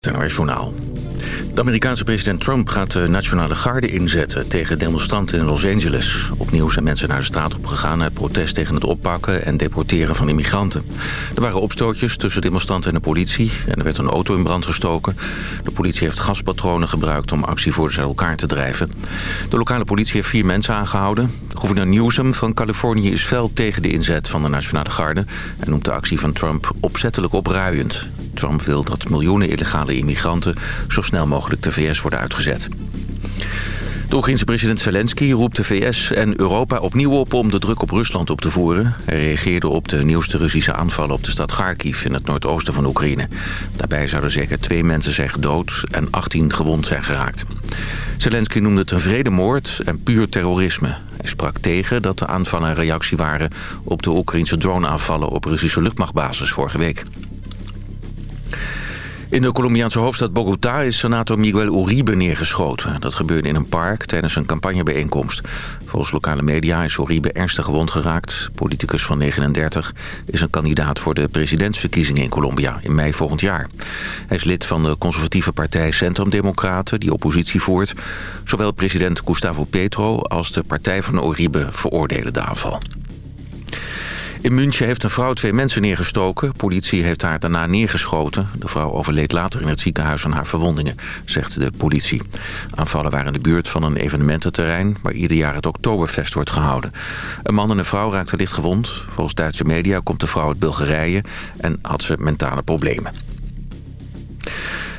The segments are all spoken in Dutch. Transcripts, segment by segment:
Journaal. De Amerikaanse president Trump gaat de Nationale Garde inzetten tegen demonstranten in Los Angeles. Opnieuw zijn mensen naar de straat opgegaan uit protest tegen het oppakken en deporteren van immigranten. Er waren opstootjes tussen demonstranten en de politie en er werd een auto in brand gestoken. De politie heeft gaspatronen gebruikt om actievoerders uit elkaar te drijven. De lokale politie heeft vier mensen aangehouden. Gouverneur Newsom van Californië is fel tegen de inzet van de Nationale Garde... en noemt de actie van Trump opzettelijk opruiend. Trump wil dat miljoenen illegale immigranten zo snel mogelijk de VS worden uitgezet. De Oekraïnse president Zelensky roept de VS en Europa opnieuw op om de druk op Rusland op te voeren. Hij reageerde op de nieuwste Russische aanvallen op de stad Kharkiv in het noordoosten van Oekraïne. Daarbij zouden zeker twee mensen zijn gedood en 18 gewond zijn geraakt. Zelensky noemde het een vredemoord en puur terrorisme. Hij sprak tegen dat de aanvallen een reactie waren op de Oekraïnse droneaanvallen op Russische luchtmachtbasis vorige week. In de Colombiaanse hoofdstad Bogota is senator Miguel Uribe neergeschoten. Dat gebeurde in een park tijdens een campagnebijeenkomst. Volgens lokale media is Uribe ernstig gewond geraakt. Politicus van 39 is een kandidaat voor de presidentsverkiezingen in Colombia in mei volgend jaar. Hij is lid van de conservatieve partij Centrum Democraten die oppositie voert. Zowel president Gustavo Petro als de partij van Uribe veroordelen de aanval. In München heeft een vrouw twee mensen neergestoken. Politie heeft haar daarna neergeschoten. De vrouw overleed later in het ziekenhuis aan haar verwondingen, zegt de politie. Aanvallen waren in de buurt van een evenemententerrein... waar ieder jaar het Oktoberfest wordt gehouden. Een man en een vrouw raakten licht gewond. Volgens Duitse media komt de vrouw uit Bulgarije... en had ze mentale problemen.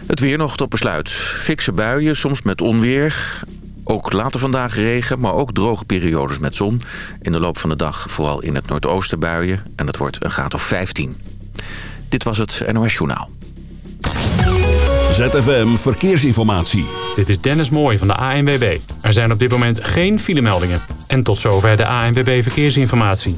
Het weer nog tot besluit. Fikse buien, soms met onweer. Ook later vandaag regen, maar ook droge periodes met zon. In de loop van de dag vooral in het noordoosten buien. En het wordt een graad of 15. Dit was het NOS Journaal. ZFM Verkeersinformatie. Dit is Dennis Mooij van de ANWB. Er zijn op dit moment geen filemeldingen. En tot zover de ANWB Verkeersinformatie.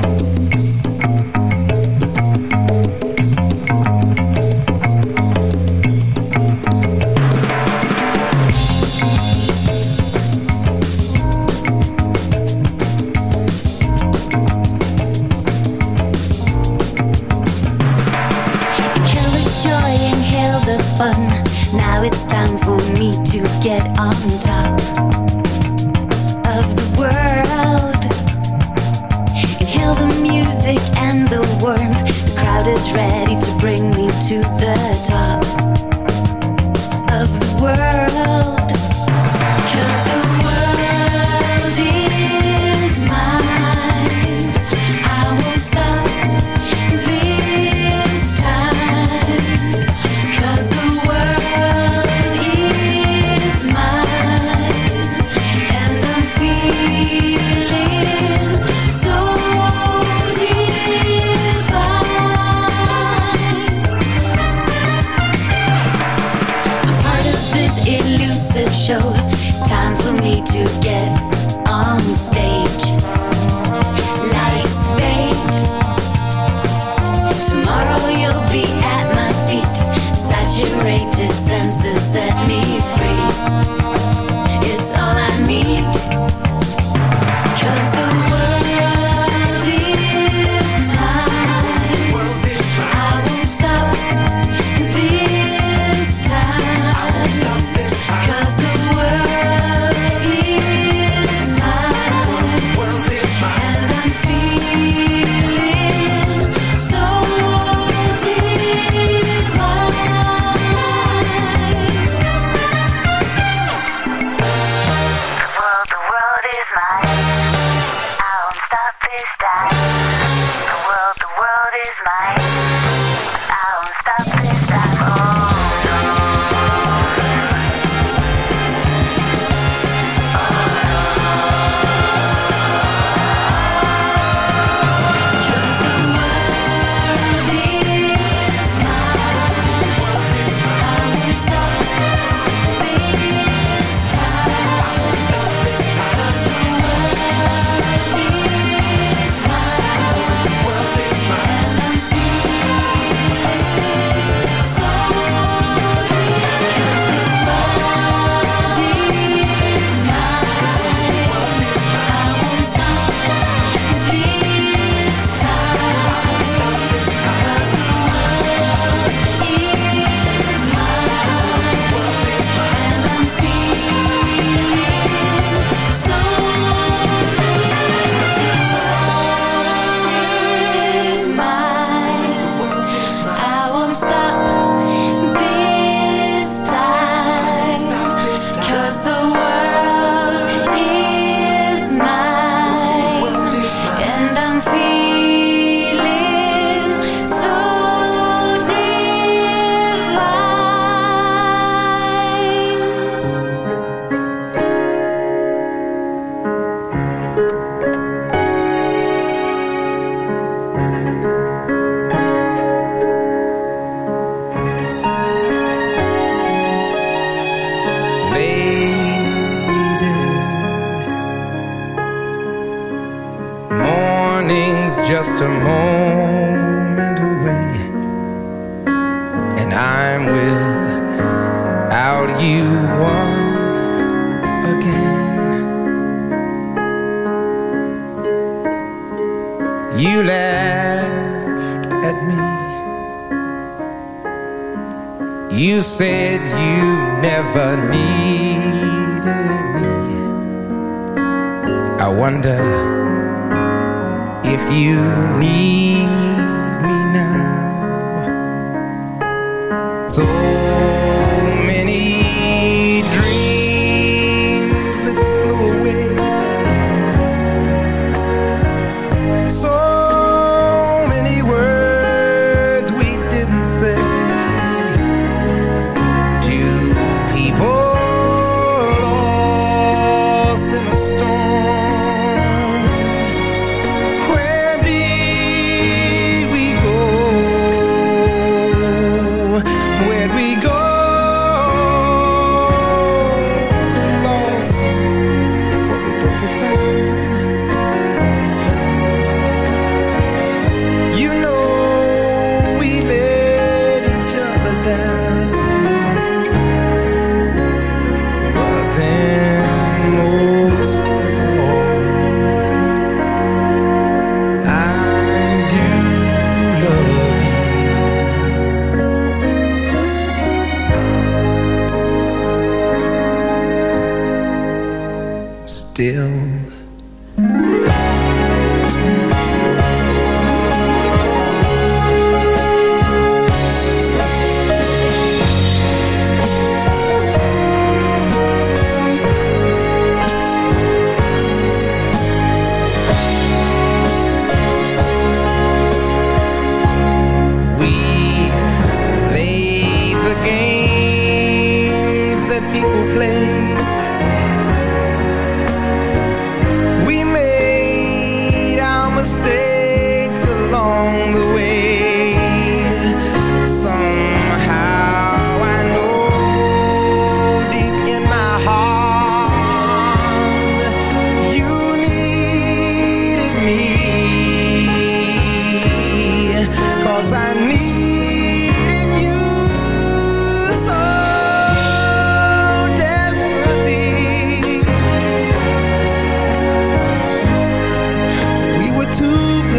to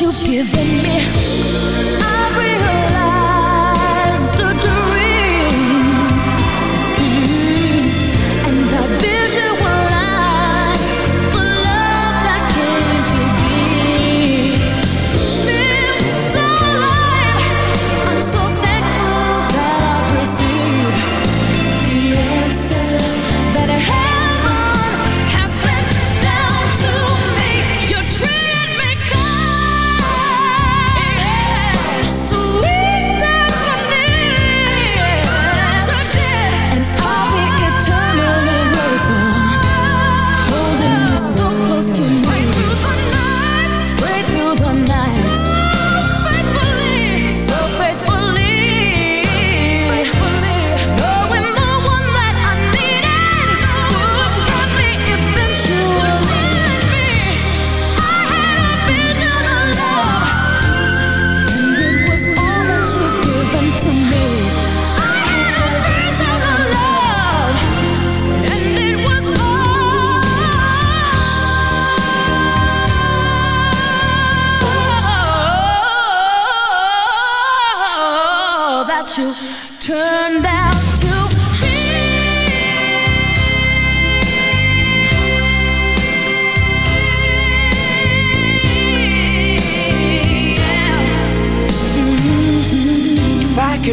you've given me.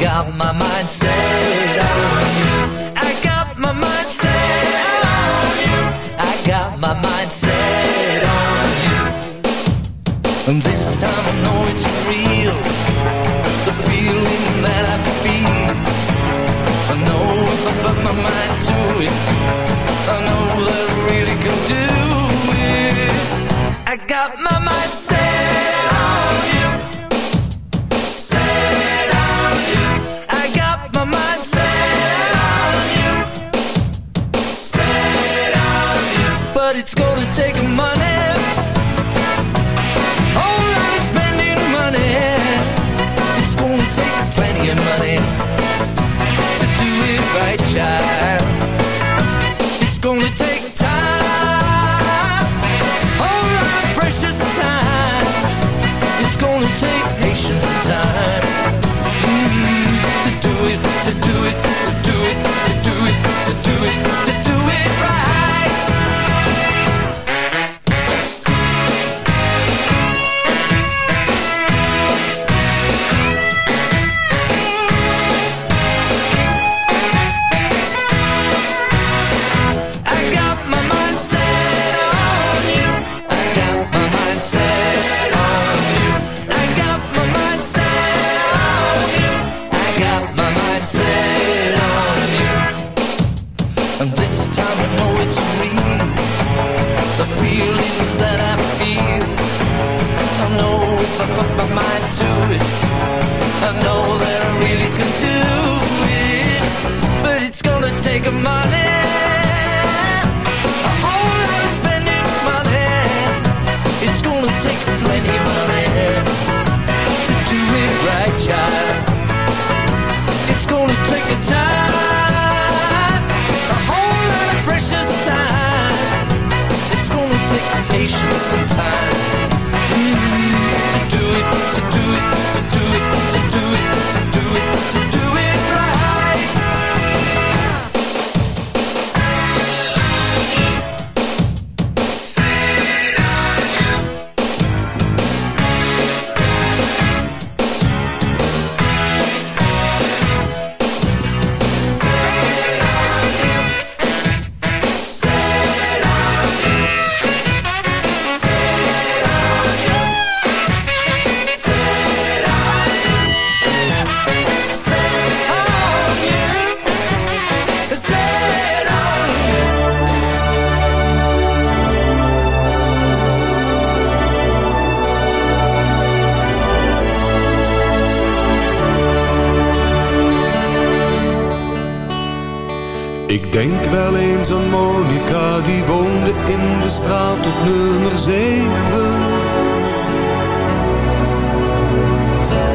got my mind. en Monica die woonde in de straat op nummer 7.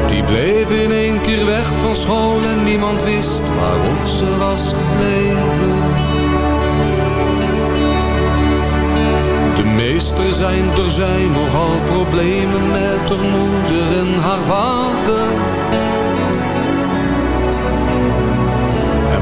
Die bleef in één keer weg van school en niemand wist waarof ze was gebleven. De meester zijn door zijn nogal problemen met haar moeder en haar vader.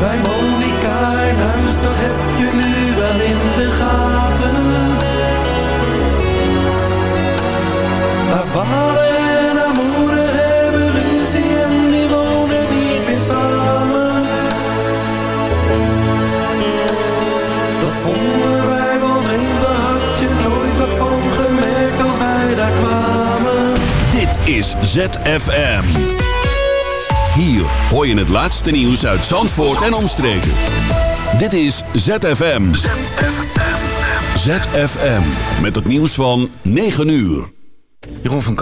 bij Monica in huis, dat heb je nu wel in de gaten. Haar vader en haar moeder hebben ruzie en die wonen niet meer samen. Dat vonden wij wel vreemd, daar had je nooit wat van gemerkt als wij daar kwamen. Dit is ZFM. Hier hoor je het laatste nieuws uit Zandvoort en omstreken. Dit is ZFM. ZFM. Met het nieuws van 9 uur. Jeroen van Kamp.